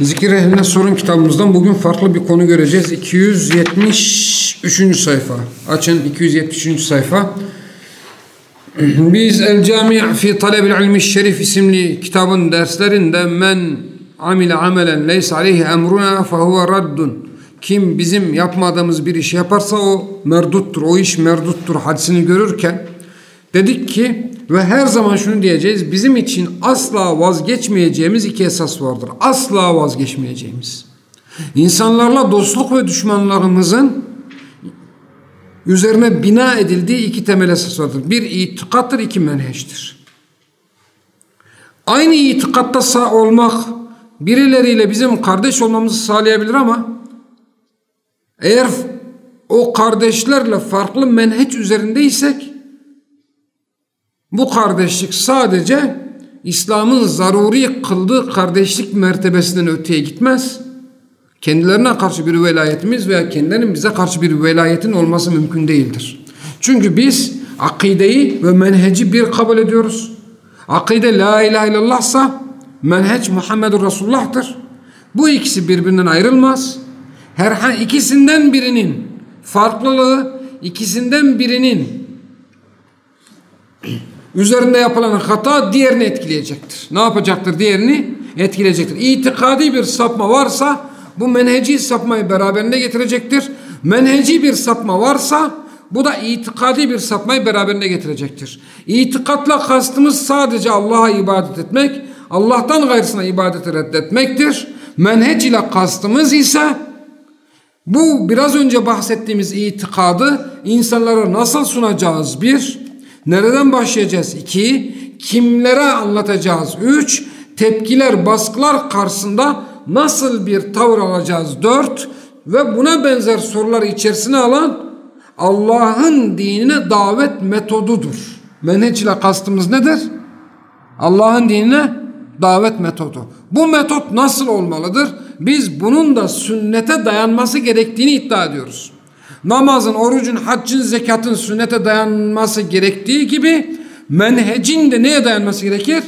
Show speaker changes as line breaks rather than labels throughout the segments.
Zikir ehline sorun kitabımızdan bugün farklı bir konu göreceğiz. 273. sayfa. Açın 273. sayfa. Biz El Cami' fi Talebil İlmi Şerif isimli kitabın derslerinde men amile amelen leysa aleyhi emruna fehuve raddun. Kim bizim yapmadığımız bir iş yaparsa o merduttur. O iş merduttur hadisini görürken dedik ki ve her zaman şunu diyeceğiz. Bizim için asla vazgeçmeyeceğimiz iki esas vardır. Asla vazgeçmeyeceğimiz. İnsanlarla dostluk ve düşmanlarımızın üzerine bina edildiği iki temel esas vardır. Bir itikattır, iki menheçtir. Aynı itikatta sağ olmak birileriyle bizim kardeş olmamızı sağlayabilir ama eğer o kardeşlerle farklı menheç üzerindeysek bu kardeşlik sadece İslam'ın zaruri kıldığı kardeşlik mertebesinden öteye gitmez. Kendilerine karşı bir velayetimiz veya kendilerinin bize karşı bir velayetin olması mümkün değildir. Çünkü biz akideyi ve menheci bir kabul ediyoruz. Akide la ilahe illallahsa menheç Muhammedur Resulullah'tır. Bu ikisi birbirinden ayrılmaz. Herhangi ikisinden birinin farklılığı ikisinden birinin üzerinde yapılan hata diğerini etkileyecektir. Ne yapacaktır? Diğerini etkileyecektir. İtikadi bir sapma varsa bu menheci sapmayı beraberinde getirecektir. Menheci bir sapma varsa bu da itikadi bir sapmayı beraberinde getirecektir. İtikatla kastımız sadece Allah'a ibadet etmek, Allah'tan gayrısına ibadeti reddetmektir. Menheç ile kastımız ise bu biraz önce bahsettiğimiz itikadı insanlara nasıl sunacağız bir, nereden başlayacağız iki, kimlere anlatacağız üç, tepkiler, baskılar karşısında nasıl bir tavır alacağız dört ve buna benzer sorular içerisine alan Allah'ın dinine davet metodudur. Menheç ile kastımız nedir? Allah'ın dinine davet metodu. Bu metot nasıl olmalıdır? Biz bunun da sünnete dayanması gerektiğini iddia ediyoruz. Namazın, orucun, haccın, zekatın sünnete dayanması gerektiği gibi menhecin de neye dayanması gerekir?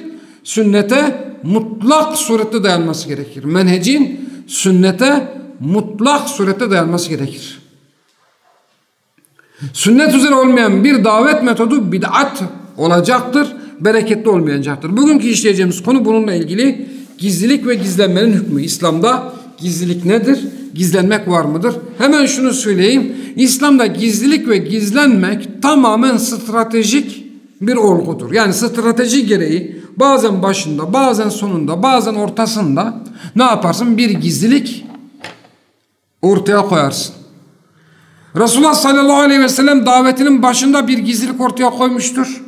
Sünnete mutlak surette dayanması gerekir. Menhecin sünnete mutlak surette dayanması gerekir. Sünnet üzere olmayan bir davet metodu bid'at olacaktır, bereketli olmayacaktır. Bugünkü işleyeceğimiz konu bununla ilgili gizlilik ve gizlenmenin hükmü. İslam'da gizlilik nedir? Gizlenmek var mıdır? Hemen şunu söyleyeyim. İslam'da gizlilik ve gizlenmek tamamen stratejik bir olgudur. Yani strateji gereği bazen başında, bazen sonunda, bazen ortasında ne yaparsın? Bir gizlilik ortaya koyarsın. Resulullah sallallahu aleyhi ve sellem davetinin başında bir gizlilik ortaya koymuştur.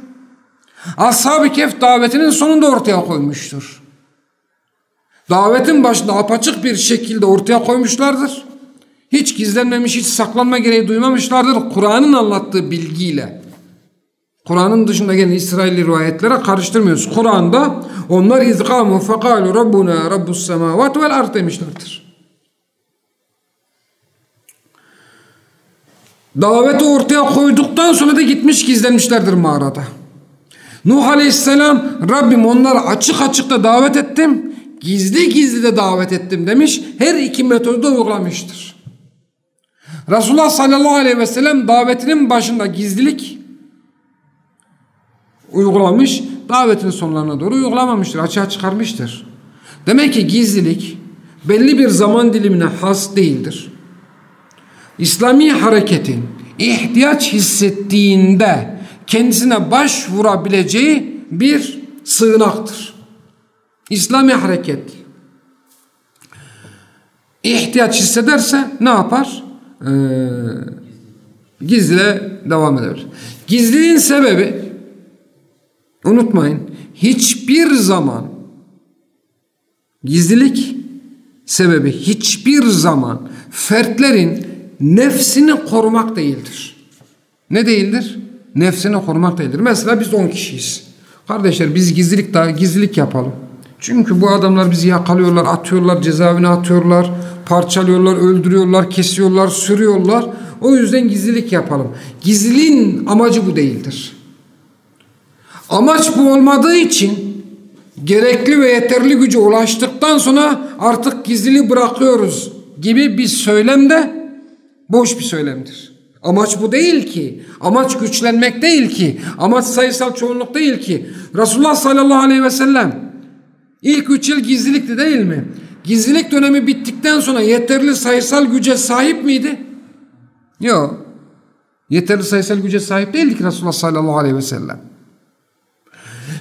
Ashab-ı Kehf davetinin sonunda ortaya koymuştur. Davetin başında apaçık bir şekilde ortaya koymuşlardır. Hiç gizlenmemiş, hiç saklanma gereği duymamışlardır. Kur'an'ın anlattığı bilgiyle. Kur'an'ın dışında gelen İsrailli rivayetlere karıştırmıyoruz. Kur'an'da onlar izgamu fekalu rabbuna rabbus semavat vel ard demişlerdir. Daveti ortaya koyduktan sonra da gitmiş gizlenmişlerdir mağarada. Nuh Aleyhisselam Rabbim onları açık açık da davet ettim. Gizli gizli de davet ettim demiş. Her iki metodu da uygulamıştır. Resulullah sallallahu aleyhi ve sellem davetinin başında gizlilik uygulamış. Davetin sonlarına doğru uygulamamıştır. Açığa çıkarmıştır. Demek ki gizlilik belli bir zaman dilimine has değildir. İslami hareketin ihtiyaç hissettiğinde kendisine başvurabileceği bir sığınaktır. İslami hareket ihtiyaç hissederse ne yapar? Ee, gizle devam eder. Gizliliğin sebebi unutmayın hiçbir zaman gizlilik sebebi hiçbir zaman fertlerin nefsini korumak değildir. Ne değildir? Nefsini korumak değildir. Mesela biz 10 kişiyiz. Kardeşler biz gizlilik daha gizlilik yapalım. Çünkü bu adamlar bizi yakalıyorlar, atıyorlar, cezaevine atıyorlar, parçalıyorlar, öldürüyorlar, kesiyorlar, sürüyorlar. O yüzden gizlilik yapalım. Gizliliğin amacı bu değildir. Amaç bu olmadığı için gerekli ve yeterli güce ulaştıktan sonra artık gizliliği bırakıyoruz gibi bir söylem de boş bir söylemdir. Amaç bu değil ki. Amaç güçlenmek değil ki. Amaç sayısal çoğunluk değil ki. Resulullah sallallahu aleyhi ve sellem ilk üç yıl gizlilikti değil mi? Gizlilik dönemi bittikten sonra yeterli sayısal güce sahip miydi? Yok. Yeterli sayısal güce sahip değildi ki Resulullah sallallahu aleyhi ve sellem.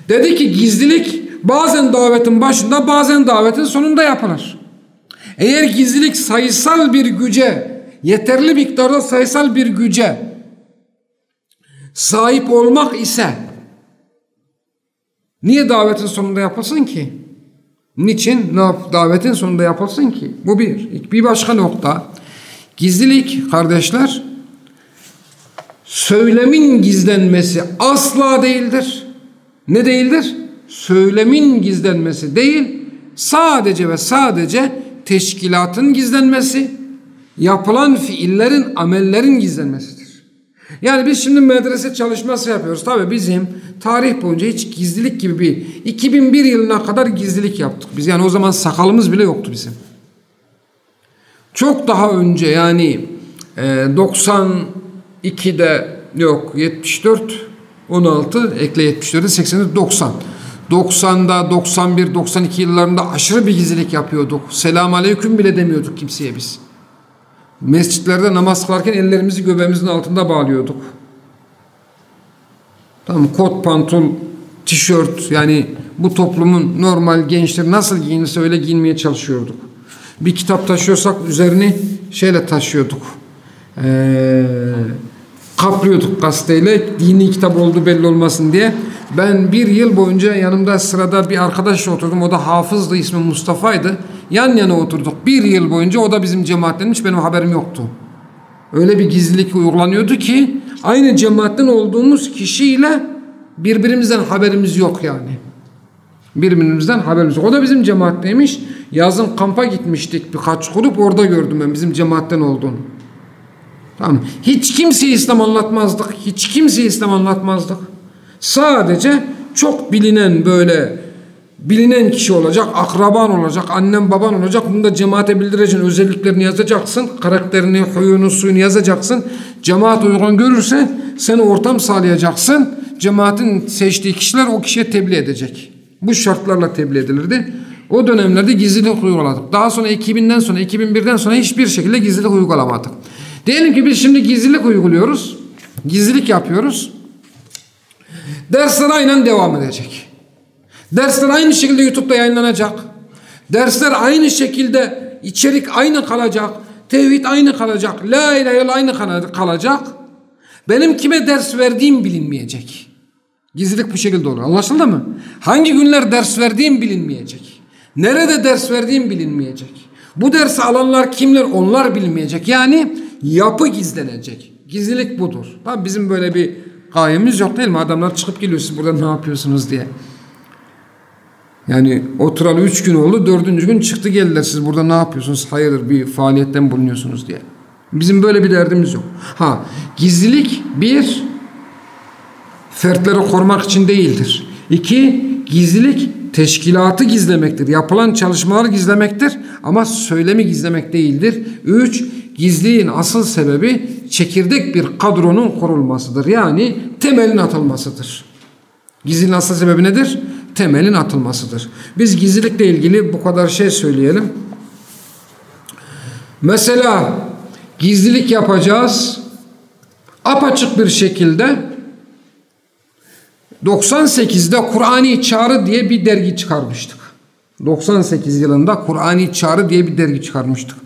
Dedi ki gizlilik bazen davetin başında bazen davetin sonunda yapılır. Eğer gizlilik sayısal bir güce, yeterli miktarda sayısal bir güce sahip olmak ise niye davetin sonunda yapılsın ki? Niçin davetin sonunda yapılsın ki? Bu bir. Bir başka nokta. Gizlilik kardeşler söylemin gizlenmesi asla değildir. Ne değildir? Söylemin gizlenmesi değil, sadece ve sadece teşkilatın gizlenmesi, yapılan fiillerin, amellerin gizlenmesidir. Yani biz şimdi medrese çalışması yapıyoruz. Tabi bizim tarih boyunca hiç gizlilik gibi bir 2001 yılına kadar gizlilik yaptık. Biz yani o zaman sakalımız bile yoktu bizim. Çok daha önce yani e, 92'de yok 74 16 ekle 74'de 80'de 90. 90'da 91 92 yıllarında aşırı bir gizlilik yapıyorduk. Selam aleyküm bile demiyorduk kimseye biz. Mescitlerde namaz kılarken ellerimizi göbeğimizin altında bağlıyorduk. Tamam kot pantol tişört yani bu toplumun normal gençleri nasıl giyinirse öyle giyinmeye çalışıyorduk. Bir kitap taşıyorsak üzerini şeyle taşıyorduk. Ee, kaplıyorduk gazeteyle dini kitap olduğu belli olmasın diye. Ben bir yıl boyunca yanımda sırada bir arkadaşla oturdum. O da hafızdı ismi Mustafa'ydı. Yan yana oturduk. Bir yıl boyunca o da bizim cemaattenmiş. Benim haberim yoktu. Öyle bir gizlilik uygulanıyordu ki aynı cemaatten olduğumuz kişiyle birbirimizden haberimiz yok yani. Birbirimizden haberimiz yok. O da bizim cemaatteymiş. Yazın kampa gitmiştik birkaç grup. Orada gördüm ben bizim cemaatten olduğunu. Tamam. Hiç kimseye İslam anlatmazdık. Hiç kimseye İslam anlatmazdık. Sadece çok bilinen böyle bilinen kişi olacak, akraban olacak, annem baban olacak. Bunu da cemaate bildireceksin. Özelliklerini yazacaksın. Karakterini, huyunu, suyunu yazacaksın. Cemaat uygun görürse seni ortam sağlayacaksın. Cemaatin seçtiği kişiler o kişiye tebliğ edecek. Bu şartlarla tebliğ edilirdi. O dönemlerde gizlilik uyguladık. Daha sonra 2000'den sonra 2001'den sonra hiçbir şekilde gizlilik uygulamadık. Diyelim ki biz şimdi gizlilik uyguluyoruz. Gizlilik yapıyoruz. Dersler aynen devam edecek. Dersler aynı şekilde YouTube'da yayınlanacak. Dersler aynı şekilde içerik aynı kalacak. Tevhid aynı kalacak. La ilahe illallah aynı kalacak. Benim kime ders verdiğim bilinmeyecek. Gizlilik bu şekilde olur. Anlaşıldı mı? Hangi günler ders verdiğim bilinmeyecek. Nerede ders verdiğim bilinmeyecek. Bu dersi alanlar kimler onlar bilinmeyecek. Yani yapı gizlenecek. Gizlilik budur. Tabi bizim böyle bir gayemiz yok değil mi? Adamlar çıkıp geliyor siz burada ne yapıyorsunuz diye. Yani oturalı üç gün oldu dördüncü gün çıktı geldiler siz burada ne yapıyorsunuz? Hayırdır bir faaliyetten bulunuyorsunuz diye. Bizim böyle bir derdimiz yok. Ha gizlilik bir fertleri korumak için değildir. İki gizlilik teşkilatı gizlemektir. Yapılan çalışmaları gizlemektir ama söylemi gizlemek değildir. Üç gizliğin asıl sebebi çekirdek bir kadronun kurulmasıdır. Yani temelin atılmasıdır. Gizliliğin asıl sebebi nedir? Temelin atılmasıdır. Biz gizlilikle ilgili bu kadar şey söyleyelim. Mesela gizlilik yapacağız. Apaçık bir şekilde 98'de Kur'ani Çağrı diye bir dergi çıkarmıştık. 98 yılında Kur'ani Çağrı diye bir dergi çıkarmıştık.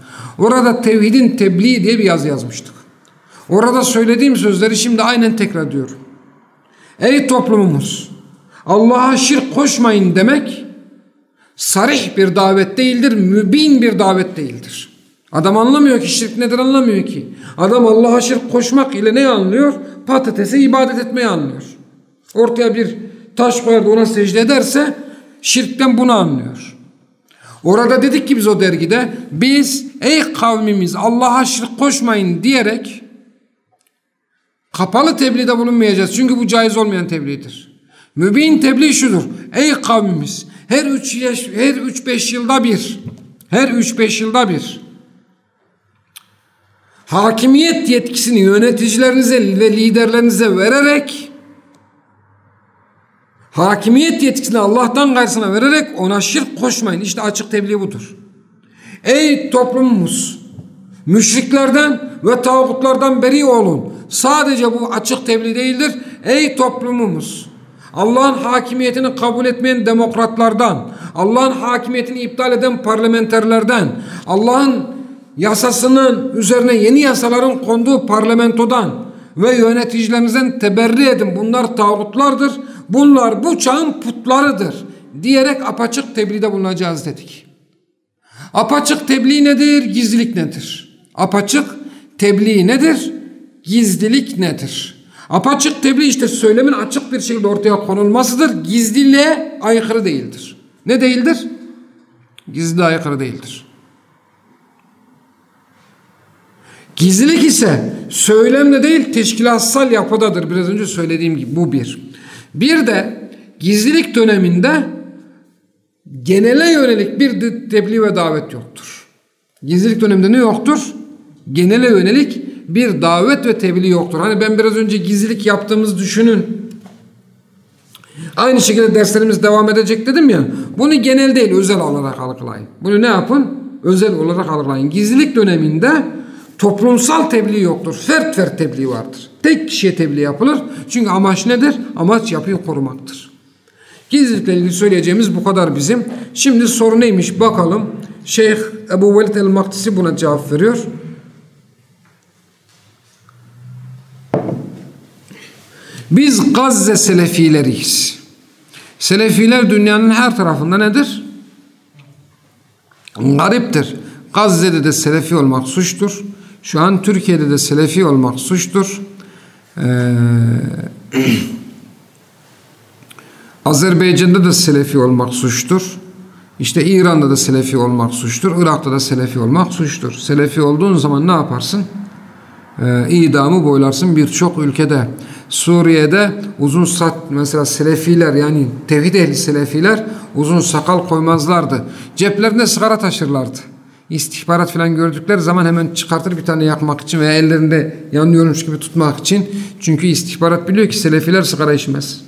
Orada tevhidin tebliği diye bir yazı yazmıştık. Orada söylediğim sözleri şimdi aynen tekrar ediyorum. Ey toplumumuz! Allah'a şirk koşmayın demek sarih bir davet değildir, mübin bir davet değildir. Adam anlamıyor ki şirk nedir anlamıyor ki. Adam Allah'a şirk koşmak ile ne anlıyor? Patatese ibadet etmeyi anlıyor. Ortaya bir taş koyar ona secde ederse şirkten bunu anlıyor. Orada dedik ki biz o dergide biz ey kavmimiz Allah'a şirk koşmayın diyerek kapalı tebliğde bulunmayacağız. Çünkü bu caiz olmayan tebliğdir. Mübin tebliğ şudur. Ey kavmimiz her 3 yaş her 3 5 yılda bir her 3 5 yılda bir hakimiyet yetkisini yöneticilerinize ve liderlerinize vererek hakimiyet yetkisini Allah'tan gayrısına vererek ona şirk koşmayın. İşte açık tebliğ budur. Ey toplumumuz müşriklerden ve tağutlardan beri olun. Sadece bu açık tebliğ değildir. Ey toplumumuz Allah'ın hakimiyetini kabul etmeyen demokratlardan, Allah'ın hakimiyetini iptal eden parlamenterlerden, Allah'ın yasasının üzerine yeni yasaların konduğu parlamentodan ve yöneticilerinizden teberri edin. Bunlar tağutlardır. Bunlar bu çağın putlarıdır. Diyerek apaçık tebliğde bulunacağız dedik. Apaçık tebliğ nedir? Gizlilik nedir? Apaçık tebliğ nedir? Gizlilik nedir? Apaçık tebliğ işte söylemin açık bir şekilde ortaya konulmasıdır. Gizliliğe aykırı değildir. Ne değildir? Gizliliğe aykırı değildir. Gizlilik ise söylemle değil teşkilatsal yapıdadır. Biraz önce söylediğim gibi bu bir. Bir de gizlilik döneminde genele yönelik bir tebliğ ve davet yoktur. Gizlilik döneminde ne yoktur? Genele yönelik bir davet ve tebliğ yoktur. Hani ben biraz önce gizlilik yaptığımız düşünün. Aynı şekilde derslerimiz devam edecek dedim ya. Bunu genel değil özel olarak algılayın. Bunu ne yapın? Özel olarak algılayın. Gizlilik döneminde toplumsal tebliğ yoktur. Fert fert tebliğ vardır. Tek kişiye tebliğ yapılır. Çünkü amaç nedir? Amaç yapıyı korumaktır. Gizlilikle ilgili söyleyeceğimiz bu kadar bizim. Şimdi soru neymiş bakalım. Şeyh Ebu Velid el-Maktisi buna cevap veriyor. Biz Gazze Selefileriyiz. Selefiler dünyanın her tarafında nedir? Gariptir. Gazze'de de Selefi olmak suçtur. Şu an Türkiye'de de Selefi olmak suçtur. Ee, Azerbaycan'da da Selefi olmak suçtur. İşte İran'da da Selefi olmak suçtur. Irak'ta da Selefi olmak suçtur. Selefi olduğun zaman ne yaparsın? Ee, idamı boylarsın birçok ülkede. Suriye'de uzun saç mesela Selefiler yani tevhid ehli Selefiler uzun sakal koymazlardı. Ceplerinde sigara taşırlardı. İstihbarat falan gördükleri zaman hemen çıkartır bir tane yakmak için veya ellerinde yanıyormuş gibi tutmak için. Çünkü istihbarat biliyor ki Selefiler sigara içmez.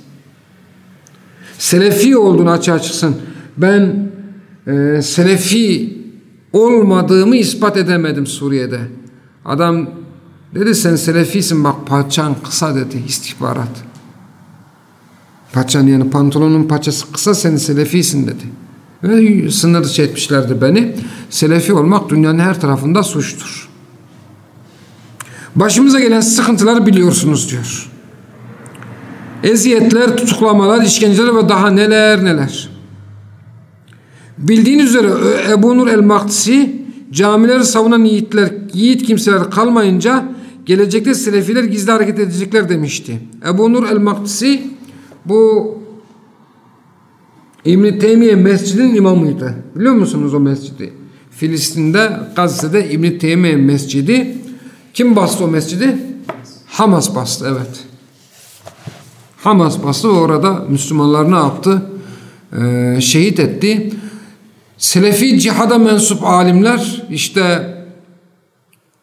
Selefi olduğunu açığa çıksın. Ben e, Selefi olmadığımı ispat edemedim Suriye'de. Adam dedi sen Selefisin bak paçan kısa dedi istihbarat. Paçan yani pantolonun paçası kısa sen Selefisin dedi. Ve sınır dışı etmişlerdi beni. Selefi olmak dünyanın her tarafında suçtur. Başımıza gelen sıkıntıları biliyorsunuz diyor. Eziyetler, tutuklamalar, işkenceler ve daha neler neler. Bildiğiniz üzere Ebu Nur el-Maktisi camileri savunan yiğitler, yiğit kimseler kalmayınca gelecekte Selefiler gizli hareket edecekler demişti. Ebu Nur el-Maktisi bu İbn-i Teymiye Mescid'in imamıydı. Biliyor musunuz o mescidi? Filistin'de, Gazze'de İbn-i Teymiye Mescidi. Kim bastı o mescidi? Hamas bastı, evet. Hamas bastı ve orada Müslümanlar ne yaptı? Ee, şehit etti. Selefi cihada mensup alimler işte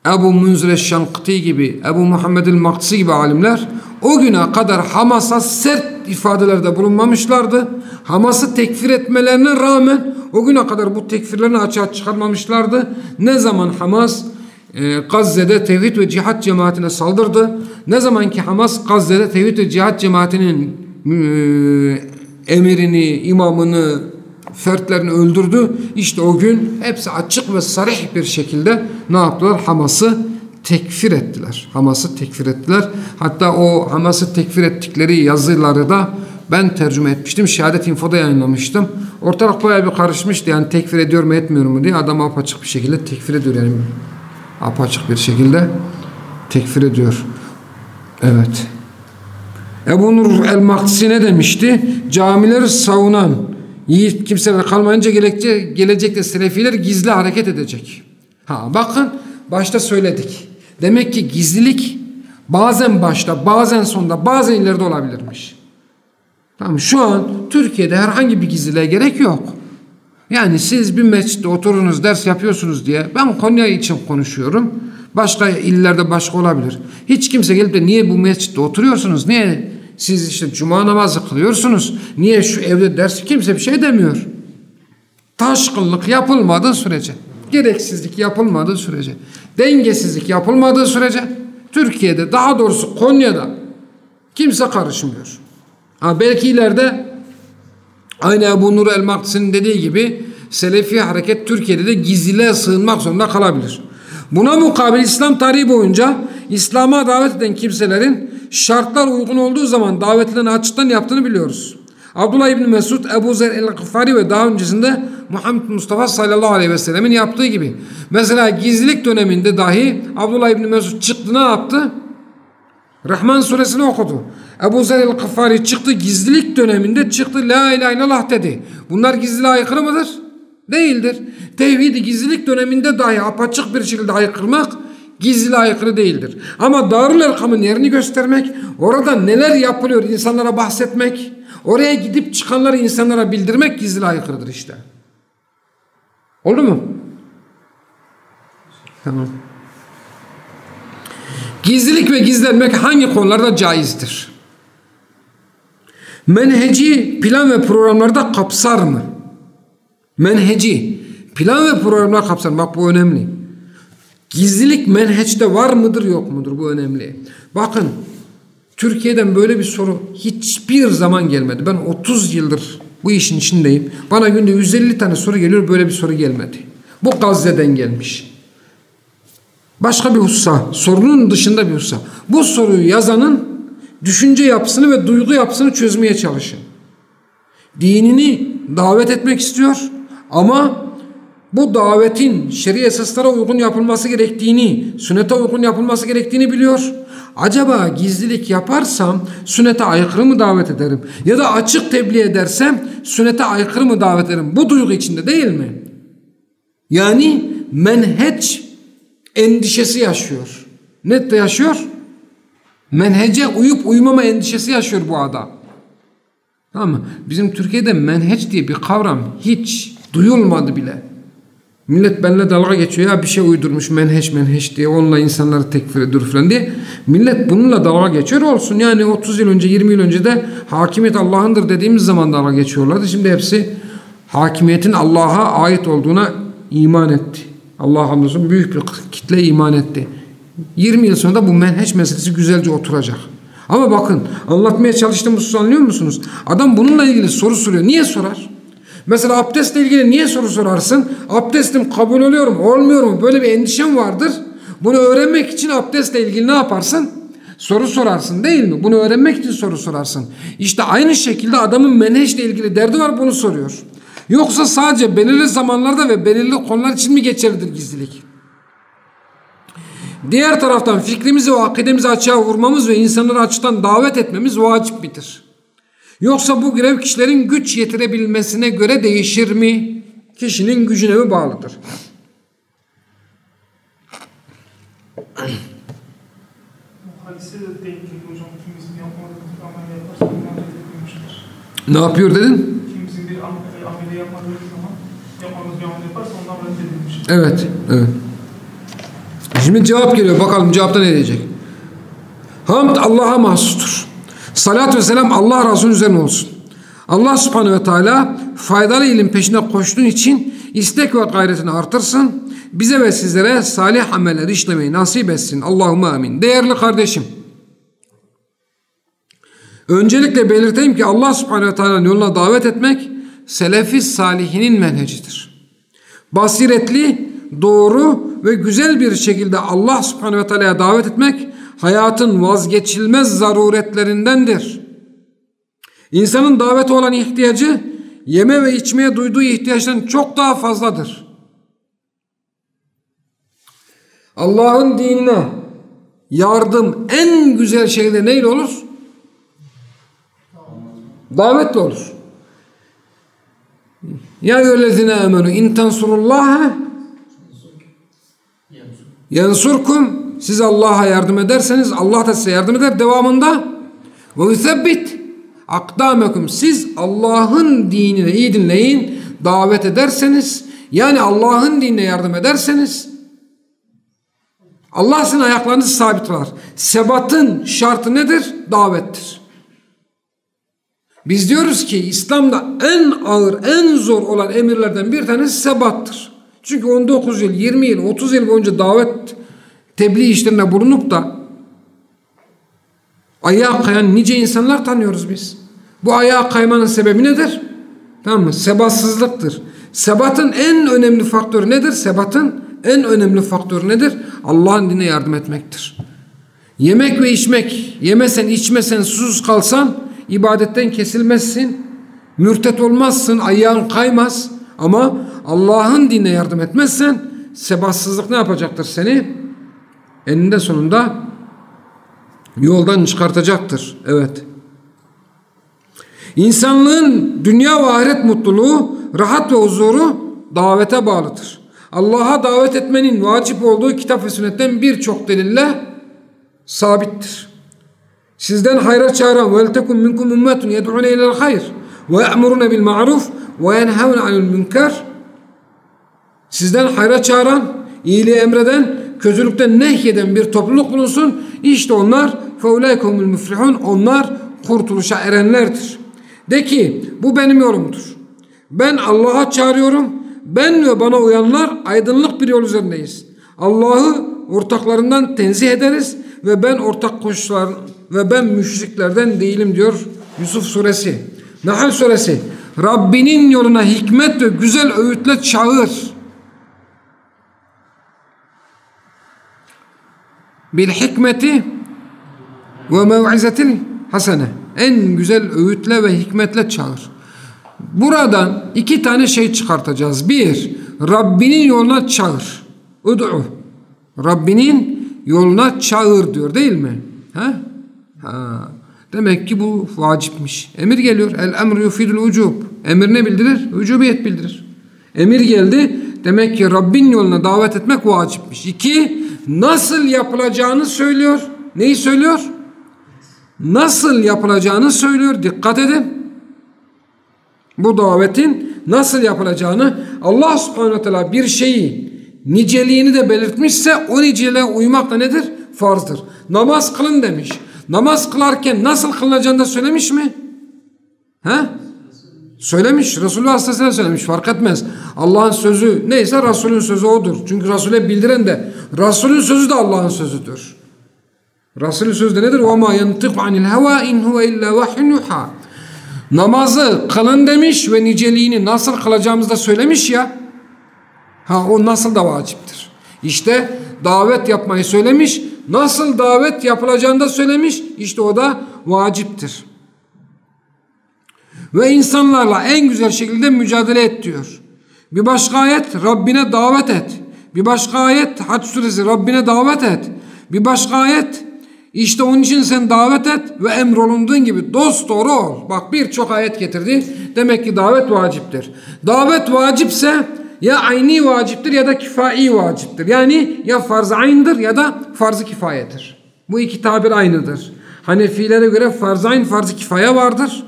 Ebu Munzir Şankıti gibi, Ebu Muhammed el-Maktisi gibi alimler o güne kadar Hamas'a sert ifadelerde bulunmamışlardı. Hamas'ı tekfir etmelerine rağmen o güne kadar bu tekfirlerini açığa çıkarmamışlardı. Ne zaman Hamas e, Gazze'de tevhid ve cihat cemaatine saldırdı. Ne zaman ki Hamas Gazze'de tevhid ve cihat cemaatinin e, emirini, imamını, fertlerini öldürdü. İşte o gün hepsi açık ve sarih bir şekilde ne yaptılar? Hamas'ı tekfir ettiler. Hamas'ı tekfir ettiler. Hatta o Hamas'ı tekfir ettikleri yazıları da ben tercüme etmiştim. Şehadet Info'da yayınlamıştım. Ortalık bayağı bir karışmıştı. Yani tekfir ediyor mu etmiyor mu diye adam apaçık bir şekilde tekfir ediyor. Yani apaçık bir şekilde tekfir ediyor. Evet. Ebu Nur el-Maktisi ne demişti? Camileri savunan yiğit kimseler kalmayınca gelecek, gelecekte Selefiler gizli hareket edecek. Ha bakın başta söyledik. Demek ki gizlilik bazen başta, bazen sonda, bazen ileride olabilirmiş. Tamam şu an Türkiye'de herhangi bir gizliliğe gerek yok. Yani siz bir mescitte oturunuz ders yapıyorsunuz diye ben Konya için konuşuyorum. Başka illerde başka olabilir. Hiç kimse gelip de niye bu mescitte oturuyorsunuz? Niye siz işte cuma namazı kılıyorsunuz? Niye şu evde ders kimse bir şey demiyor. Taşkınlık yapılmadığı sürece, gereksizlik yapılmadığı sürece, dengesizlik yapılmadığı sürece Türkiye'de daha doğrusu Konya'da kimse karışmıyor. Ha belki ileride aynı Ebu Nur el-Maktisi'nin dediği gibi Selefi hareket Türkiye'de de gizliliğe sığınmak zorunda kalabilir. Buna mukabil İslam tarihi boyunca İslam'a davet eden kimselerin şartlar uygun olduğu zaman davetlerini açıktan yaptığını biliyoruz. Abdullah İbni Mesud, Ebu Zer el-Gıffari ve daha öncesinde Muhammed Mustafa sallallahu aleyhi ve sellemin yaptığı gibi. Mesela gizlilik döneminde dahi Abdullah İbni Mesud çıktı ne yaptı? Rahman suresini okudu. Ebu Zer el-Gıffari çıktı gizlilik döneminde çıktı La ilahe illallah dedi. Bunlar gizliliğe aykırı mıdır? Değildir. Tevhidi gizlilik döneminde dahi apaçık bir şekilde aykırmak gizli aykırı değildir. Ama Darül Erkam'ın yerini göstermek, orada neler yapılıyor insanlara bahsetmek, oraya gidip çıkanları insanlara bildirmek gizli aykırıdır işte. Oldu mu? Tamam. Gizlilik ve gizlenmek hangi konularda caizdir? Menheci plan ve programlarda kapsar mı? Menheci plan ve programlar kapsar. Bak bu önemli. Gizlilik menheçte var mıdır yok mudur? Bu önemli. Bakın Türkiye'den böyle bir soru hiçbir zaman gelmedi. Ben 30 yıldır bu işin içindeyim. Bana günde 150 tane soru geliyor böyle bir soru gelmedi. Bu Gazze'den gelmiş. Başka bir hususa, sorunun dışında bir hususa. Bu soruyu yazanın düşünce yapısını ve duygu yapısını çözmeye çalışın. Dinini davet etmek istiyor ama bu davetin şer'i esaslara uygun yapılması gerektiğini, sünnete uygun yapılması gerektiğini biliyor. Acaba gizlilik yaparsam sünnete aykırı mı davet ederim? Ya da açık tebliğ edersem sünnete aykırı mı davet ederim? Bu duygu içinde değil mi? Yani menheç endişesi yaşıyor. Ne yaşıyor? Menhece uyup uyumama endişesi yaşıyor bu adam. Tamam mı? Bizim Türkiye'de menheç diye bir kavram hiç duyulmadı bile. Millet benimle dalga geçiyor ya bir şey uydurmuş menheş menheş diye onunla insanları tekfir ediyor falan diye. Millet bununla dalga geçiyor olsun. Yani 30 yıl önce 20 yıl önce de hakimiyet Allah'ındır dediğimiz zaman dalga geçiyorlardı. Şimdi hepsi hakimiyetin Allah'a ait olduğuna iman etti. Allah hamdolsun büyük bir kitle iman etti. 20 yıl sonra da bu menheş meselesi güzelce oturacak. Ama bakın anlatmaya çalıştığımız anlıyor musunuz? Adam bununla ilgili soru soruyor. Niye sorar? Mesela abdestle ilgili niye soru sorarsın? Abdestim kabul oluyor mu, olmuyor mu? Böyle bir endişem vardır. Bunu öğrenmek için abdestle ilgili ne yaparsın? Soru sorarsın değil mi? Bunu öğrenmek için soru sorarsın. İşte aynı şekilde adamın menheşle ilgili derdi var bunu soruyor. Yoksa sadece belirli zamanlarda ve belirli konular için mi geçerlidir gizlilik? Diğer taraftan fikrimizi ve akidemizi açığa vurmamız ve insanları açıktan davet etmemiz vacip midir? Yoksa bu görev kişilerin güç yetirebilmesine göre değişir mi? Kişinin gücüne mi bağlıdır? Ne yapıyor dedin?
Kimsin bir ameli yapmadığı zaman yapmadığınız bir amel yaparsa ondan reddedilmiş.
Evet, evet. Şimdi cevap geliyor. Bakalım cevapta ne diyecek? Hamd Allah'a mahsustur. Salat ve selam Allah Resulü üzerine olsun. Allah subhanehu ve teala faydalı ilim peşine koştuğun için istek ve gayretini artırsın. Bize ve sizlere salih ameller işlemeyi nasip etsin. Allahümme amin. Değerli kardeşim. Öncelikle belirteyim ki Allah subhanehu ve teala'nın yoluna davet etmek selefi salihinin menhecidir. Basiretli, doğru ve güzel bir şekilde Allah subhanehu ve teala'ya davet etmek hayatın vazgeçilmez zaruretlerindendir. İnsanın davete olan ihtiyacı yeme ve içmeye duyduğu ihtiyaçtan çok daha fazladır. Allah'ın dinine yardım en güzel şeyde neyle olur? Davetle olur. Ya eyyühellezine amenu in tansurullaha yansurkum siz Allah'a yardım ederseniz Allah da size yardım eder devamında ve yusebbit akdamekum siz Allah'ın dinine iyi dinleyin davet ederseniz yani Allah'ın dinine yardım ederseniz Allah sizin ayaklarınızı sabit kılar. Sebatın şartı nedir? Davettir. Biz diyoruz ki İslam'da en ağır, en zor olan emirlerden bir tanesi sebattır. Çünkü 19 yıl, 20 yıl, 30 yıl boyunca davet tebliğ işlerine bulunup da ayağa kayan nice insanlar tanıyoruz biz. Bu ayağa kaymanın sebebi nedir? Tamam mı? Sebatsızlıktır. Sebatın en önemli faktörü nedir? Sebatın en önemli faktörü nedir? Allah'ın dine yardım etmektir. Yemek ve içmek, yemesen içmesen susuz kalsan ibadetten kesilmezsin, mürtet olmazsın, ayağın kaymaz. Ama Allah'ın dinine yardım etmezsen sebatsızlık ne yapacaktır seni? Eninde sonunda yoldan çıkartacaktır. Evet. İnsanlığın dünya ve ahiret mutluluğu, rahat ve huzuru davete bağlıdır. Allah'a davet etmenin vacip olduğu kitap ve sünnetten birçok delille sabittir. Sizden hayra çağıran vel tekum minkum ummetun yed'une ilel hayr ve ya'murune bil ma'ruf ve yenhevne anil münker Sizden hayra çağıran, iyiliği emreden, kötülükten nehyeden bir topluluk bulunsun. İşte onlar feulâikumul müflihun. Onlar kurtuluşa erenlerdir. De ki bu benim yorumdur. Ben Allah'a çağırıyorum. Ben ve bana uyanlar aydınlık bir yol üzerindeyiz. Allah'ı ortaklarından tenzih ederiz ve ben ortak koşular ve ben müşriklerden değilim diyor Yusuf suresi. Nahl suresi. Rabbinin yoluna hikmet ve güzel öğütle çağır. Bil hikmeti ve mev'izetil hasene. En güzel öğütle ve hikmetle çağır. Buradan iki tane şey çıkartacağız. Bir, Rabbinin yoluna çağır. Ud'u. Rabbinin yoluna çağır diyor değil mi? Ha? Ha. Demek ki bu vacipmiş. Emir geliyor. El emru yufidul ucub. Emir ne bildirir? Ucubiyet bildirir. Emir geldi. Demek ki Rabbin yoluna davet etmek vacipmiş. İki, nasıl yapılacağını söylüyor. Neyi söylüyor? Nasıl yapılacağını söylüyor. Dikkat edin. Bu davetin nasıl yapılacağını Allah subhanahu wa ta'ala bir şeyi niceliğini de belirtmişse o niceliğe uymak da nedir? Farzdır. Namaz kılın demiş. Namaz kılarken nasıl kılınacağını da söylemiş mi? He? Söylemiş. Resulullah Aleyhisselam söylemiş. Fark etmez. Allah'ın sözü neyse Resulün sözü odur. Çünkü Resul'e bildiren de Resulün sözü de Allah'ın sözüdür. Resulün sözü de nedir? وَمَا يَنْتِقُ عَنِ الْهَوَا اِنْ هُوَ اِلَّا وَحْيٌ يُحَى Namazı kılın demiş ve niceliğini nasıl kılacağımızı da söylemiş ya. Ha o nasıl da vaciptir. İşte davet yapmayı söylemiş. Nasıl davet yapılacağını da söylemiş. İşte o da vaciptir. Ve insanlarla en güzel şekilde mücadele et diyor. Bir başka ayet Rabbine davet et. Bir başka ayet Hac suresi Rabbine davet et. Bir başka ayet işte onun için sen davet et ve emrolunduğun gibi dost doğru ol. Bak birçok ayet getirdi. Demek ki davet vaciptir. Davet vacipse ya ayni vaciptir ya da kifai vaciptir. Yani ya farz aynıdır ya da farz-ı kifayedir. Bu iki tabir aynıdır. Hanefilere göre farz ayn farz-ı kifaya vardır.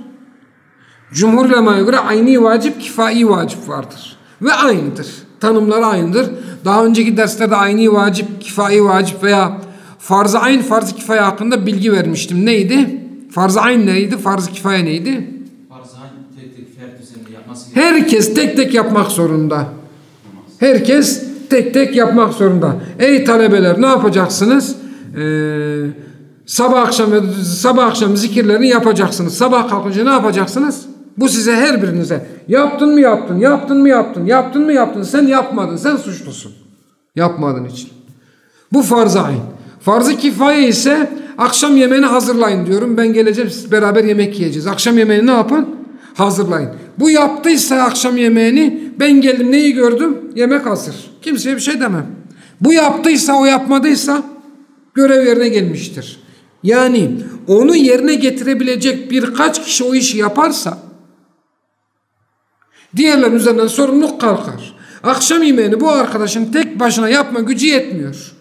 Cumhur ulemaya göre ayni vacip kifai vacip vardır. Ve aynıdır. Tanımları aynıdır. Daha önceki derslerde ayni vacip, kifai vacip veya farz-ı ayn, farz-ı kifaya hakkında bilgi vermiştim. Neydi? Farz-ı ayn neydi? Farz-ı kifaya neydi?
Farz-ı ayn tek tek fert üzerinde yapması
Herkes tek tek yapmak zorunda. Herkes tek tek yapmak zorunda. Ey talebeler ne yapacaksınız? Ee, sabah akşam sabah akşam zikirlerini yapacaksınız. Sabah kalkınca ne yapacaksınız? Bu size her birinize. Yaptın mı yaptın, yaptın mı yaptın, yaptın mı yaptın. Sen yapmadın, sen suçlusun. Yapmadığın için. Bu farz-ı ayn. Farz-ı kifaye ise akşam yemeğini hazırlayın diyorum. Ben geleceğim siz beraber yemek yiyeceğiz. Akşam yemeğini ne yapın? Hazırlayın. Bu yaptıysa akşam yemeğini ben geldim neyi gördüm? Yemek hazır. Kimseye bir şey demem. Bu yaptıysa o yapmadıysa görev yerine gelmiştir. Yani onu yerine getirebilecek birkaç kişi o işi yaparsa diğerlerin üzerinden sorumluluk kalkar. Akşam yemeğini bu arkadaşın tek başına yapma gücü yetmiyor.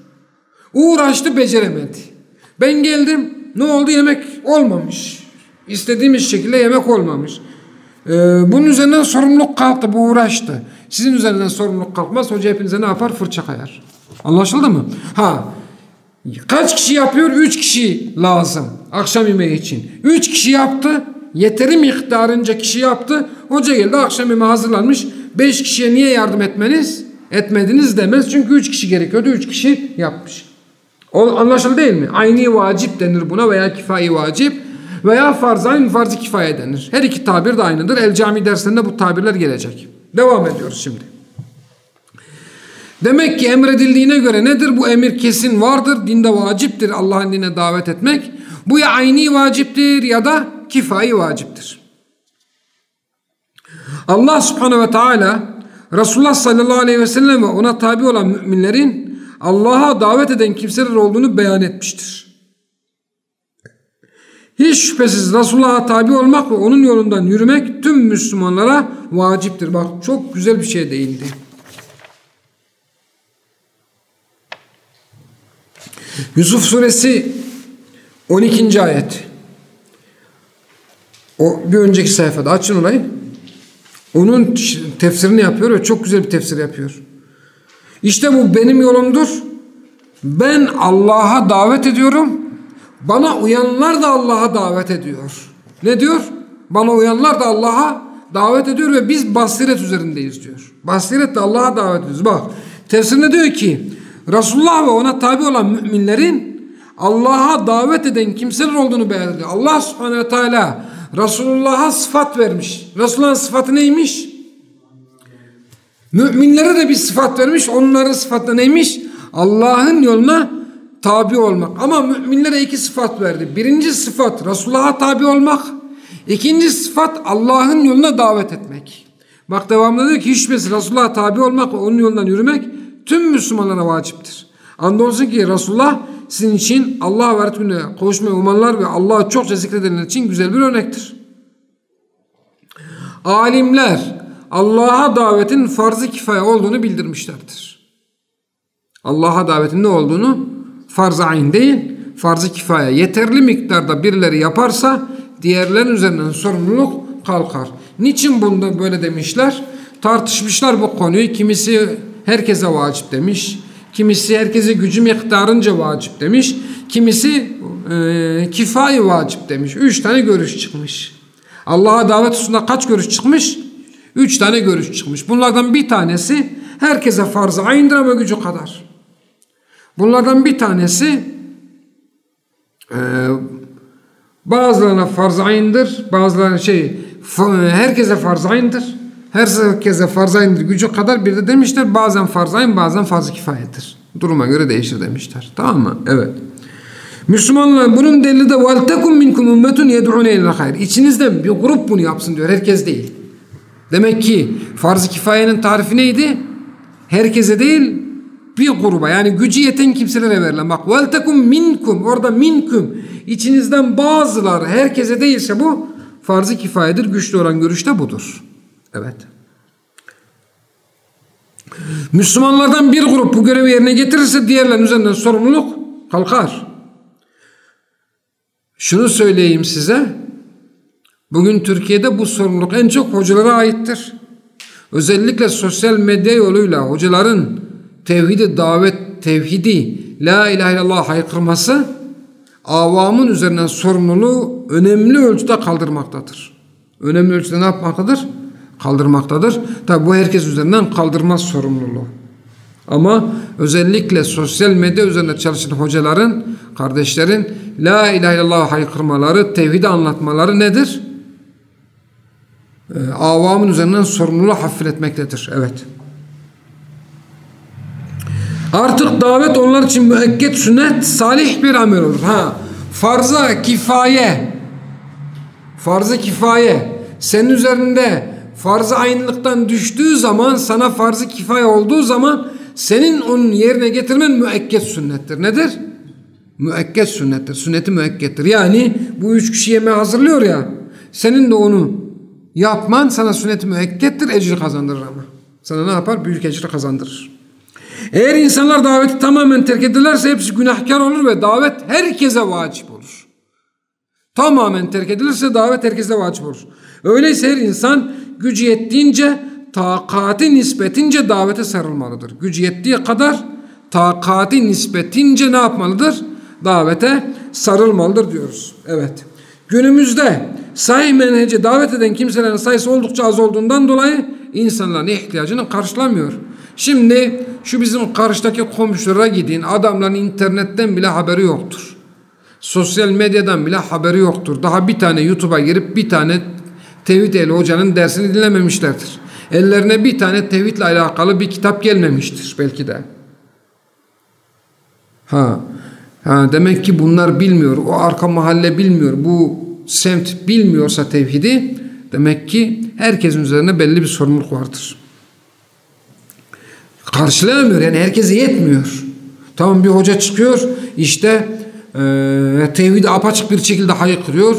Uğraştı beceremedi. Ben geldim ne oldu yemek olmamış. İstediğimiz şekilde yemek olmamış. Ee, bunun üzerinden sorumluluk kalktı, bu uğraştı. Sizin üzerinden sorumluluk kalkmaz, hoca hepinize ne yapar? Fırça kayar. Anlaşıldı mı? Ha, kaç kişi yapıyor? Üç kişi lazım akşam yemeği için. Üç kişi yaptı, yeteri miktarınca kişi yaptı. Hoca geldi, akşam yemeği hazırlanmış. Beş kişiye niye yardım etmeniz? Etmediniz demez. Çünkü üç kişi gerekiyordu, üç kişi yapmış. O anlaşıldı değil mi? Aynı vacip denir buna veya kifai vacip veya farz aynı farz-ı kifaye denir. Her iki tabir de aynıdır. El cami derslerinde bu tabirler gelecek. Devam ediyoruz şimdi. Demek ki emredildiğine göre nedir? Bu emir kesin vardır. Dinde vaciptir Allah'ın dine davet etmek. Bu ya ayni vaciptir ya da kifai vaciptir. Allah subhanehu ve teala Resulullah sallallahu aleyhi ve sellem ve ona tabi olan müminlerin Allah'a davet eden kimseler olduğunu beyan etmiştir. Hiç şüphesiz Resulullah'a tabi olmak ve onun yolundan yürümek tüm Müslümanlara vaciptir. Bak çok güzel bir şey değindi. Yusuf suresi 12. ayet. O bir önceki sayfada açın orayı. Onun tefsirini yapıyor ve çok güzel bir tefsir yapıyor. İşte bu benim yolumdur. Ben Allah'a davet ediyorum. Bana uyanlar da Allah'a davet ediyor. Ne diyor? Bana uyanlar da Allah'a davet ediyor ve biz basiret üzerindeyiz diyor. Basiret de Allah'a davet ediyoruz. Bak tefsirinde diyor ki Resulullah ve ona tabi olan müminlerin Allah'a davet eden kimseler olduğunu beyan. Allah subhanehu ve teala Resulullah'a sıfat vermiş. Resulullah'ın sıfatı neymiş? Müminlere de bir sıfat vermiş. Onların sıfatı neymiş? Allah'ın yoluna tabi olmak. Ama müminlere iki sıfat verdi. Birinci sıfat Resulullah'a tabi olmak. İkinci sıfat Allah'ın yoluna davet etmek. Bak devamında diyor ki hiçbirisi Resulullah'a tabi olmak ve onun yolundan yürümek tüm Müslümanlara vaciptir. Andolsun ki Resulullah sizin için Allah ve Resulüne kavuşmayı umanlar ve Allah'ı çokça zikredenler için güzel bir örnektir. Alimler Allah'a davetin farz-ı kifaya olduğunu bildirmişlerdir. Allah'a davetin ne olduğunu farz-ı ayn değil, farz-ı kifaya yeterli miktarda birileri yaparsa diğerlerin üzerinden sorumluluk kalkar. Niçin bunda böyle demişler? Tartışmışlar bu konuyu. Kimisi herkese vacip demiş. Kimisi herkese gücü miktarınca vacip demiş. Kimisi e, kifayi vacip demiş. Üç tane görüş çıkmış. Allah'a davet hususunda kaç görüş çıkmış? Üç tane görüş çıkmış. Bunlardan bir tanesi herkese farz-ı aynıdır ama gücü kadar. Bunlardan bir tanesi e, bazılarına farz-ı aynıdır. Bazılarına şey herkese farz-ı aynıdır. Herkese farz aynıdır gücü kadar bir de demişler bazen farz ayn bazen farz kifayetir. Duruma göre değişir demişler. Tamam mı? Evet. Müslümanlar bunun delili de tekum minkum ummetun yed'un ilel hayr. İçinizde bir grup bunu yapsın diyor. Herkes değil. Demek ki farz-ı kifayenin tarifi neydi? Herkese değil bir gruba yani gücü yeten kimselere verilen. Bak tekum minkum orada minkum içinizden bazıları herkese değilse bu farz-ı kifayedir. Güçlü olan görüş de budur. Evet. Müslümanlardan bir grup bu görevi yerine getirirse diğerlerinin üzerinden sorumluluk kalkar. Şunu söyleyeyim size. Bugün Türkiye'de bu sorumluluk en çok hocalara aittir. Özellikle sosyal medya yoluyla hocaların tevhidi davet, tevhidi, la ilahe illallah haykırması avamın üzerinden sorumluluğu önemli ölçüde kaldırmaktadır. Önemli ölçüde ne yapmaktadır? Kaldırmaktadır. Tabi bu herkes üzerinden kaldırmaz sorumluluğu. Ama özellikle sosyal medya üzerinde çalışan hocaların, kardeşlerin La ilahe illallah haykırmaları, tevhidi anlatmaları nedir? Ee, avamın üzerinden sorumluluğu hafifletmektedir. Evet. Artık davet onlar için müekket sünnet, salih bir amel olur. Ha, farza kifaye, farza kifaye, senin üzerinde farz-ı aynılıktan düştüğü zaman sana farz-ı olduğu zaman senin onun yerine getirmen müekket sünnettir. Nedir? Müekket sünnettir. Sünneti müekkettir. Yani bu üç kişi yemeği hazırlıyor ya senin de onu yapman sana sünnet-i müekkettir. Ecri kazandırır ama. Sana ne yapar? Büyük ecri kazandırır. Eğer insanlar daveti tamamen terk ederlerse hepsi günahkar olur ve davet herkese vacip olur. Tamamen terk edilirse davet herkese vacip olur. Öyleyse her insan gücü yettiğince takati nispetince davete sarılmalıdır. Gücü yettiği kadar takati nispetince ne yapmalıdır? Davete sarılmalıdır diyoruz. Evet. Günümüzde sahih menhece davet eden kimselerin sayısı oldukça az olduğundan dolayı insanların ihtiyacını karşılamıyor. Şimdi şu bizim karşıdaki komşulara gidin adamların internetten bile haberi yoktur. Sosyal medyadan bile haberi yoktur. Daha bir tane YouTube'a girip bir tane Tevhid Ehli Hoca'nın dersini dinlememişlerdir. Ellerine bir tane tevhidle alakalı bir kitap gelmemiştir belki de. Ha, ha demek ki bunlar bilmiyor. O arka mahalle bilmiyor. Bu semt bilmiyorsa tevhidi demek ki herkesin üzerine belli bir sorumluluk vardır. Karşılayamıyor yani herkese yetmiyor. Tamam bir hoca çıkıyor işte e, tevhidi apaçık bir şekilde haykırıyor.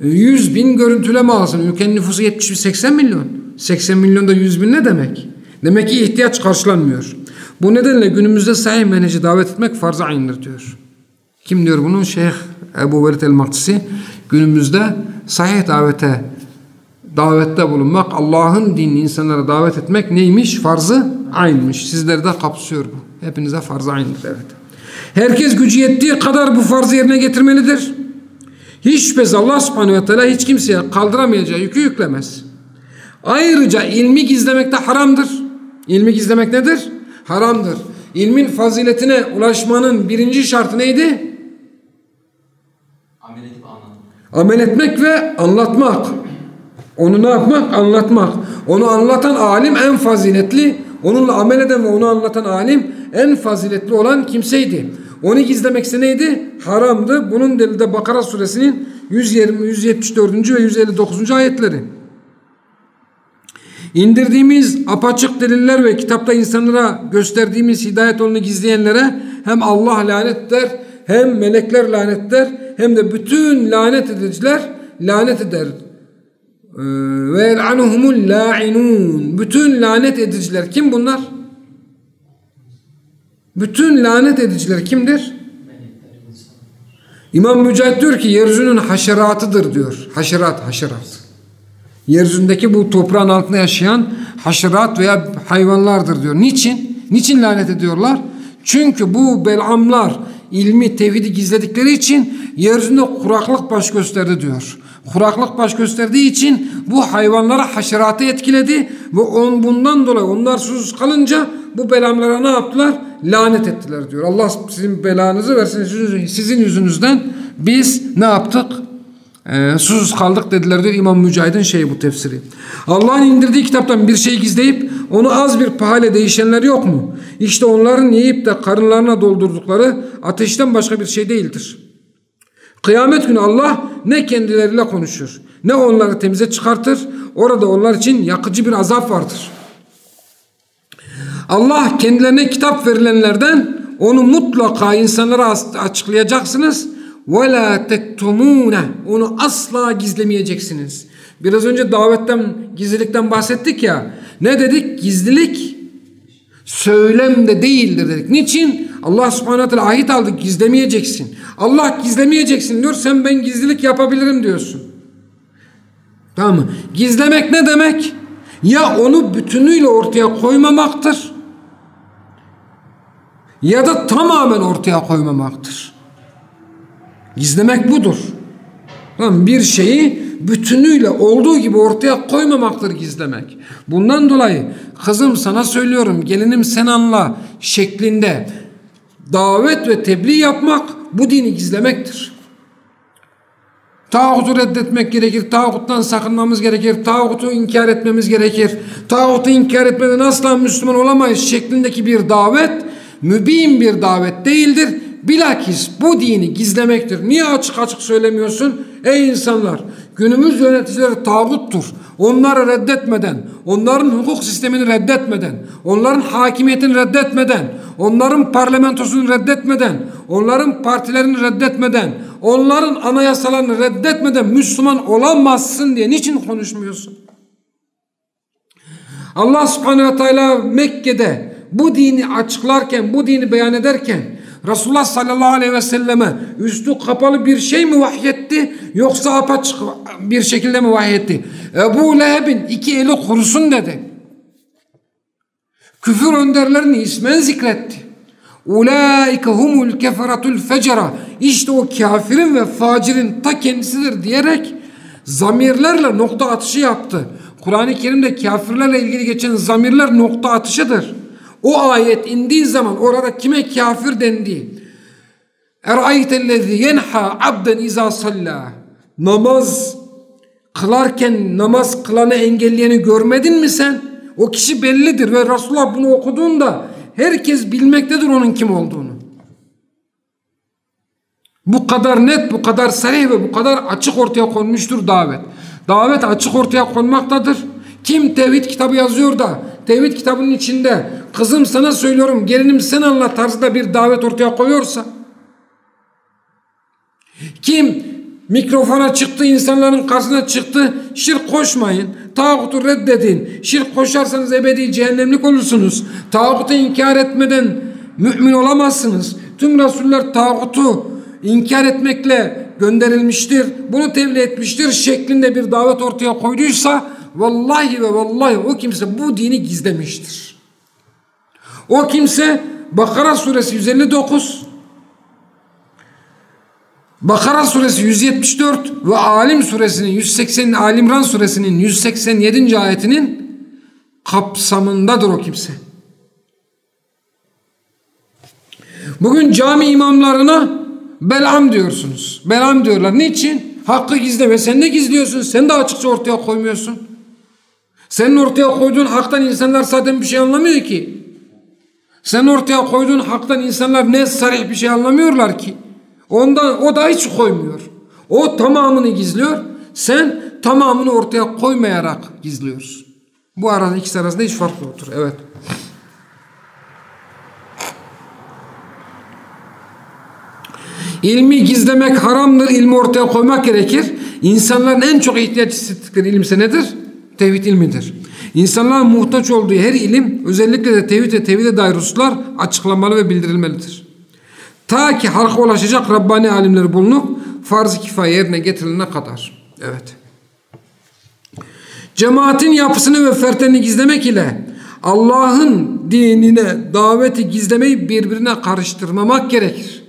100 bin görüntüleme alsın. Ülkenin nüfusu 70-80 milyon. 80 milyonda 100 bin ne demek? Demek ki ihtiyaç karşılanmıyor. Bu nedenle günümüzde sahih menheci davet etmek farz-ı aynıdır diyor. Kim diyor bunu? Şeyh Ebu Velid el-Maktisi günümüzde sahih davete davette bulunmak, Allah'ın dinini insanlara davet etmek neymiş? Farzı aynmış. Sizleri de kapsıyor bu. Hepinize farz-ı aynıdır evet. Herkes gücü yettiği kadar bu farzı yerine getirmelidir. Hiç şüphesiz Allah subhanehu ve teala hiç kimseye kaldıramayacağı yükü yüklemez. Ayrıca ilmi gizlemek de haramdır. İlmi gizlemek nedir? Haramdır. İlmin faziletine ulaşmanın birinci şartı neydi?
Amel edip anlatmak.
Amel etmek ve anlatmak. Onu ne yapmak? Anlatmak. Onu anlatan alim en faziletli, onunla amel eden ve onu anlatan alim en faziletli olan kimseydi. Onu gizlemekse neydi? Haramdı. Bunun delili de Bakara suresinin 120, 174. ve 159. ayetleri. İndirdiğimiz apaçık deliller ve kitapta insanlara gösterdiğimiz hidayet yolunu gizleyenlere hem Allah lanet der, hem melekler lanet der, hem de bütün lanet ediciler lanet eder. Ee, ve el'anuhumul la'inun. Bütün lanet ediciler kim bunlar? Bütün lanet ediciler kimdir? İmam Mücahit diyor ki yeryüzünün haşeratıdır diyor. Haşerat, haşerat. Yeryüzündeki bu toprağın altında yaşayan haşerat veya hayvanlardır diyor. Niçin? Niçin lanet ediyorlar? Çünkü bu belamlar ilmi, tevhidi gizledikleri için yeryüzünde kuraklık baş gösterdi diyor. Kuraklık baş gösterdiği için bu hayvanlara haşeratı etkiledi ve on bundan dolayı onlar susuz kalınca bu belamlara ne yaptılar? Lanet ettiler diyor. Allah sizin belanızı versin sizin yüzünüzden biz ne yaptık? Ee, susuz kaldık dediler diyor İmam Mücahid'in şeyi bu tefsiri. Allah'ın indirdiği kitaptan bir şey gizleyip onu az bir pahale değişenler yok mu? İşte onların yiyip de karınlarına doldurdukları ateşten başka bir şey değildir. Kıyamet günü Allah ne kendileriyle konuşur ne onları temize çıkartır. Orada onlar için yakıcı bir azap vardır. Allah kendilerine kitap verilenlerden onu mutlaka insanlara açıklayacaksınız. وَلَا تَكْتُمُونَ Onu asla gizlemeyeceksiniz. Biraz önce davetten, gizlilikten bahsettik ya. Ne dedik? Gizlilik söylemde değildir dedik. Niçin? Allah subhanahu teala ahit aldı gizlemeyeceksin. Allah gizlemeyeceksin diyor. Sen ben gizlilik yapabilirim diyorsun. Tamam mı? Gizlemek ne demek? Ya onu bütünüyle ortaya koymamaktır. ya da tamamen ortaya koymamaktır. Gizlemek budur. Tamam, bir şeyi bütünüyle olduğu gibi ortaya koymamaktır gizlemek. Bundan dolayı kızım sana söylüyorum gelinim sen anla şeklinde davet ve tebliğ yapmak bu dini gizlemektir. Tağutu reddetmek gerekir. Tağuttan sakınmamız gerekir. Tağutu inkar etmemiz gerekir. Tağutu inkar etmeden asla Müslüman olamayız şeklindeki bir davet mübin bir davet değildir. Bilakis bu dini gizlemektir. Niye açık açık söylemiyorsun? Ey insanlar günümüz yöneticileri tağuttur. Onları reddetmeden, onların hukuk sistemini reddetmeden, onların hakimiyetini reddetmeden, onların parlamentosunu reddetmeden, onların partilerini reddetmeden, onların anayasalarını reddetmeden Müslüman olamazsın diye niçin konuşmuyorsun? Allah subhanehu ve teala Mekke'de bu dini açıklarken, bu dini beyan ederken Resulullah sallallahu aleyhi ve selleme üstü kapalı bir şey mi vahyetti yoksa apaçık bir şekilde mi vahyetti? Ebu Leheb'in iki eli kurusun dedi. Küfür önderlerini ismen zikretti. Ulaike humul keferatul fecera. İşte o kafirin ve facirin ta kendisidir diyerek zamirlerle nokta atışı yaptı. Kur'an-ı Kerim'de kafirlerle ilgili geçen zamirler nokta atışıdır. O ayet indiği zaman orada kime kafir dendiği. Eraytellezi yenha abden iza salla. Namaz kılarken namaz kılanı engelleyeni görmedin mi sen? O kişi bellidir ve Resulullah bunu okuduğunda herkes bilmektedir onun kim olduğunu. Bu kadar net, bu kadar sarih ve bu kadar açık ortaya konmuştur davet. Davet açık ortaya konmaktadır. Kim tevhid kitabı yazıyor da tevhid kitabının içinde kızım sana söylüyorum gelinim sen anla tarzında bir davet ortaya koyuyorsa kim mikrofona çıktı insanların karşısına çıktı şirk koşmayın tağutu reddedin şirk koşarsanız ebedi cehennemlik olursunuz tağutu inkar etmeden mümin olamazsınız tüm rasuller tağutu inkar etmekle gönderilmiştir bunu tebliğ etmiştir şeklinde bir davet ortaya koyduysa vallahi ve vallahi o kimse bu dini gizlemiştir o kimse Bakara suresi 159 Bakara suresi 174 ve Alim suresinin 180 Alimran suresinin 187. ayetinin kapsamındadır o kimse. Bugün cami imamlarına Belam diyorsunuz. Belam diyorlar. Niçin? Hakkı gizleme. Sen ne gizliyorsun? Sen de açıkça ortaya koymuyorsun. Senin ortaya koyduğun haktan insanlar zaten bir şey anlamıyor ki. Sen ortaya koyduğun haktan insanlar ne sarih bir şey anlamıyorlar ki. Ondan o da hiç koymuyor. O tamamını gizliyor. Sen tamamını ortaya koymayarak gizliyorsun. Bu arada ikisi arasında hiç fark yoktur. Evet. İlmi gizlemek haramdır, ilmi ortaya koymak gerekir. İnsanların en çok ihtiyaç hissettikleri ilimse nedir? Tevhid ilmidir. İnsanların muhtaç olduğu her ilim, özellikle de tevhid ve tevhide dair hususlar açıklamalı ve bildirilmelidir. Ta ki halka ulaşacak Rabbani alimler bulunup farz-ı kifaye yerine getirilene kadar. Evet. Cemaatin yapısını ve fertlerini gizlemek ile Allah'ın dinine daveti gizlemeyi birbirine karıştırmamak gerekir.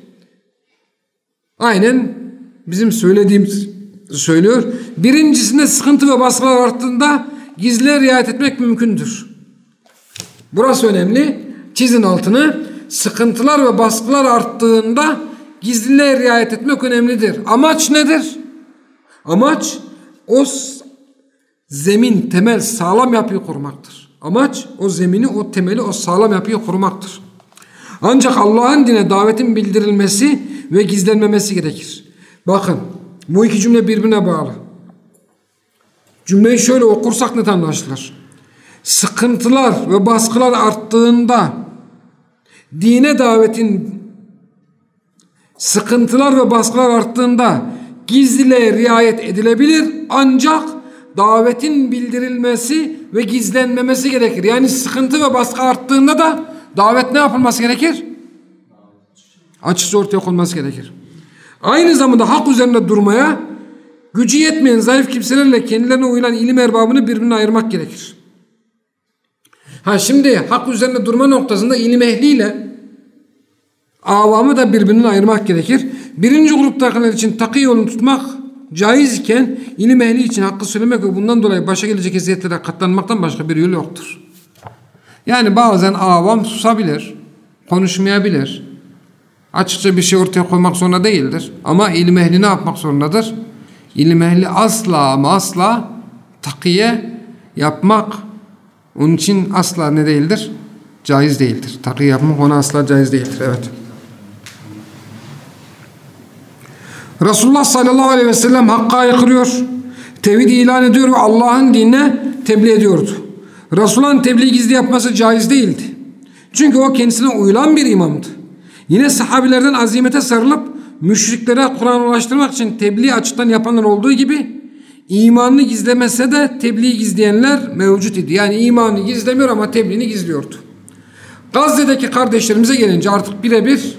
Aynen bizim söylediğimiz söylüyor. Birincisinde sıkıntı ve baskılar arttığında gizliye riayet etmek mümkündür. Burası önemli. Çizin altını. Sıkıntılar ve baskılar arttığında gizliliğe riayet etmek önemlidir. Amaç nedir? Amaç o zemin, temel, sağlam yapıyı korumaktır. Amaç o zemini, o temeli, o sağlam yapıyı korumaktır. Ancak Allah'ın dine davetin bildirilmesi ve gizlenmemesi gerekir. Bakın bu iki cümle birbirine bağlı. Cümleyi şöyle okursak net anlaşılır. Sıkıntılar ve baskılar arttığında dine davetin sıkıntılar ve baskılar arttığında gizliliğe riayet edilebilir ancak davetin bildirilmesi ve gizlenmemesi gerekir. Yani sıkıntı ve baskı arttığında da davet ne yapılması gerekir? Açıkça ortaya konması gerekir. Aynı zamanda hak üzerinde durmaya gücü yetmeyen zayıf kimselerle kendilerine uyulan ilim erbabını birbirine ayırmak gerekir. Ha şimdi hak üzerinde durma noktasında ilim ehliyle avamı da birbirinden ayırmak gerekir. Birinci gruptakiler için takı yolunu tutmak caiz iken ilim ehli için hakkı söylemek ve bundan dolayı başa gelecek eziyetlere katlanmaktan başka bir yol yoktur. Yani bazen avam susabilir, konuşmayabilir. Açıkça bir şey ortaya koymak zorunda değildir. Ama ilim ehli ne yapmak zorundadır? İlim ehli asla ama asla takiye yapmak onun için asla ne değildir? Caiz değildir. Takiye yapmak ona asla caiz değildir. Evet. Resulullah sallallahu aleyhi ve sellem hakka aykırıyor. Tevhid ilan ediyor ve Allah'ın dinine tebliğ ediyordu. Resulullah'ın tebliğ gizli yapması caiz değildi. Çünkü o kendisine uyulan bir imamdı. Yine sahabilerden azimete sarılıp müşriklere Kur'an ulaştırmak için tebliğ açıktan yapanlar olduğu gibi imanını gizlemese de tebliğ gizleyenler mevcut idi. Yani imanını gizlemiyor ama tebliğini gizliyordu. Gazze'deki kardeşlerimize gelince artık birebir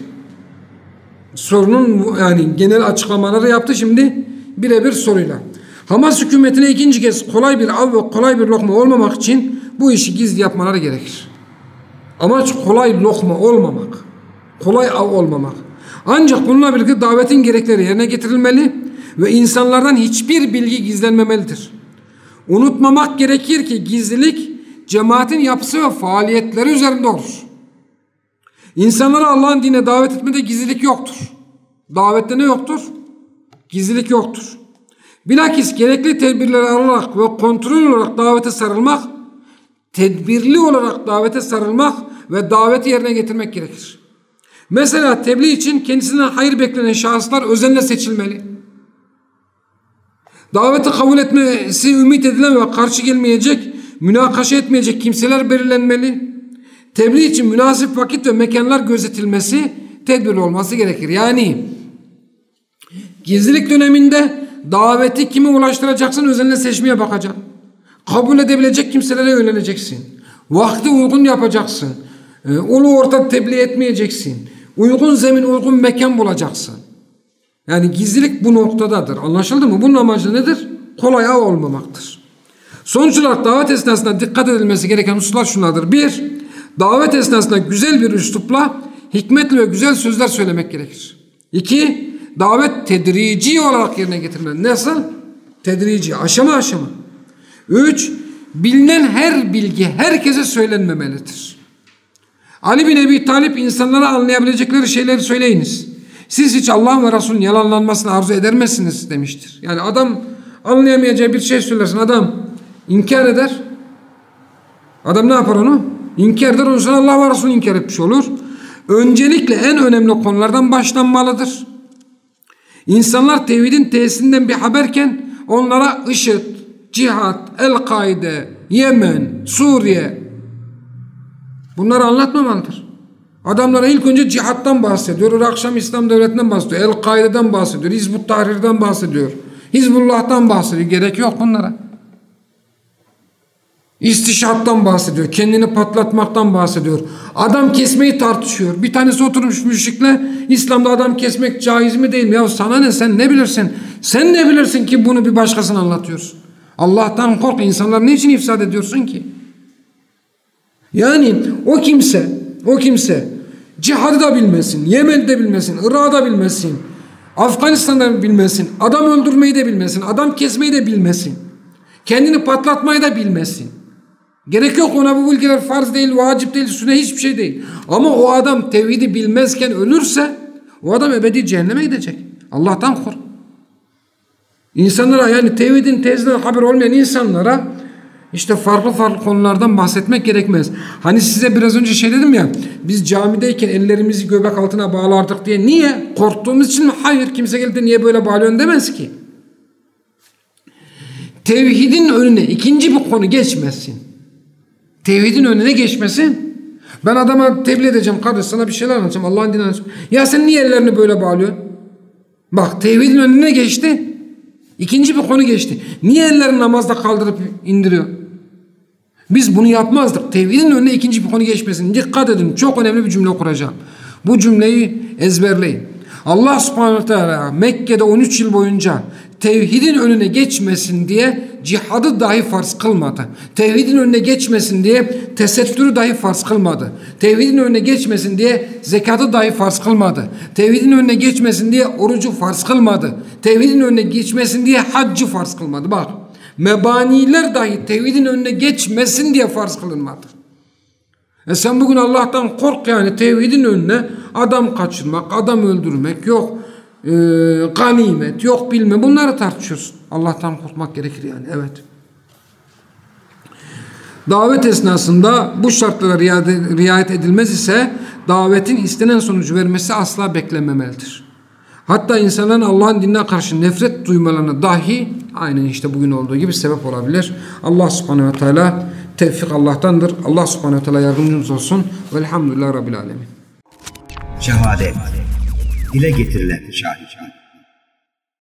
sorunun yani genel açıklamaları yaptı şimdi birebir soruyla. Hamas hükümetine ikinci kez kolay bir av ve kolay bir lokma olmamak için bu işi gizli yapmaları gerekir. Amaç kolay lokma olmamak. Kolay av olmamak. Ancak bununla birlikte davetin gerekleri yerine getirilmeli ve insanlardan hiçbir bilgi gizlenmemelidir. Unutmamak gerekir ki gizlilik cemaatin yapısı ve faaliyetleri üzerinde olur. İnsanları Allah'ın dinine davet etmede gizlilik yoktur. Davette ne yoktur? Gizlilik yoktur. Bilakis gerekli tedbirleri alarak ve kontrol olarak davete sarılmak, tedbirli olarak davete sarılmak ve daveti yerine getirmek gerekir. Mesela tebliğ için kendisinden hayır beklenen şahıslar özenle seçilmeli. Daveti kabul etmesi ümit edilen ve karşı gelmeyecek, münakaşa etmeyecek kimseler belirlenmeli. Tebliğ için münasip vakit ve mekanlar gözetilmesi, tedbirli olması gerekir. Yani gizlilik döneminde daveti kime ulaştıracaksın özenle seçmeye bakacaksın. Kabul edebilecek kimselere yöneleceksin. Vakti uygun yapacaksın. Ee, ulu orta tebliğ etmeyeceksin. Uygun zemin, uygun mekan bulacaksın. Yani gizlilik bu noktadadır. Anlaşıldı mı? Bunun amacı nedir? Kolay av olmamaktır. Sonuç olarak davet esnasında dikkat edilmesi gereken hususlar şunlardır. Bir, davet esnasında güzel bir üslupla hikmetli ve güzel sözler söylemek gerekir. İki, davet tedrici olarak yerine getirilmeli. Nasıl? Tedrici, aşama aşama. Üç, bilinen her bilgi herkese söylenmemelidir. Ali bin Ebi Talip insanlara anlayabilecekleri şeyleri söyleyiniz. Siz hiç Allah ve Resulün yalanlanmasını arzu eder misiniz demiştir. Yani adam anlayamayacağı bir şey söylersin adam inkar eder. Adam ne yapar onu? İnkar eder. Ondan sonra Allah ve Resulü inkar etmiş olur. Öncelikle en önemli konulardan başlanmalıdır. İnsanlar tevhidin tesisinden bir haberken onlara IŞİD, cihat, El-Kaide, Yemen, Suriye bunları anlatmamalıdır. Adamlara ilk önce cihattan bahsediyor. Irak Akşam İslam Devleti'nden bahsediyor. El-Kaide'den bahsediyor. Hizbut Tahrir'den bahsediyor. Hizbullah'tan bahsediyor. Gerek yok bunlara. İstişattan bahsediyor. Kendini patlatmaktan bahsediyor. Adam kesmeyi tartışıyor. Bir tanesi oturmuş müşrikle İslam'da adam kesmek caiz mi değil mi? Ya sana ne sen ne bilirsin? Sen ne bilirsin ki bunu bir başkasına anlatıyorsun? Allah'tan kork. İnsanları ne için ifsad ediyorsun ki? Yani o kimse o kimse cihadı da bilmesin, Yemen'de de bilmesin, Irak'ı bilmesin, Afganistan'da bilmesin, adam öldürmeyi de bilmesin, adam kesmeyi de bilmesin, kendini patlatmayı da bilmesin. Gerek yok ona bu bilgiler farz değil, vacip değil, sünne hiçbir şey değil. Ama o adam tevhidi bilmezken ölürse o adam ebedi cehenneme gidecek. Allah'tan kork. İnsanlara yani tevhidin tezden haber olmayan insanlara işte farklı farklı konulardan bahsetmek gerekmez. Hani size biraz önce şey dedim ya biz camideyken ellerimizi göbek altına bağlardık diye. Niye? Korktuğumuz için mi? Hayır. Kimse gelip de niye böyle bağlıyorsun demez ki. Tevhidin önüne ikinci bir konu geçmesin. Tevhidin önüne geçmesin. Ben adama tebliğ edeceğim kardeş sana bir şeyler anlatacağım. Allah'ın anlatacağım. Ya sen niye ellerini böyle bağlıyorsun? Bak tevhidin önüne geçti. İkinci bir konu geçti. Niye ellerini namazda kaldırıp indiriyor? Biz bunu yapmazdık. Tevhidin önüne ikinci bir konu geçmesin. Dikkat edin. Çok önemli bir cümle kuracağım. Bu cümleyi ezberleyin. Allah subhanahu teala Mekke'de 13 yıl boyunca tevhidin önüne geçmesin diye cihadı dahi farz kılmadı. Tevhidin önüne geçmesin diye tesettürü dahi farz kılmadı. Tevhidin önüne geçmesin diye zekatı dahi farz kılmadı. Tevhidin önüne geçmesin diye orucu farz kılmadı. Tevhidin önüne geçmesin diye haccı farz kılmadı. Bak mebaniler dahi tevhidin önüne geçmesin diye farz kılınmadı. E sen bugün Allah'tan kork yani tevhidin önüne adam kaçırmak, adam öldürmek yok e, ganimet yok bilme bunları tartışıyorsun. Allah'tan korkmak gerekir yani evet. Davet esnasında bu şartlara riayet edilmez ise davetin istenen sonucu vermesi asla beklenmemelidir. Hatta insanların Allah'ın dinine karşı nefret duymalarına dahi aynen işte bugün olduğu gibi sebep olabilir. Allah subhanehu ve teala tevfik Allah'tandır. Allah subhanehu ve teala yardımcımız olsun. Velhamdülillah Rabbil Alemin.
Şehadet. Dile getirilen şahit.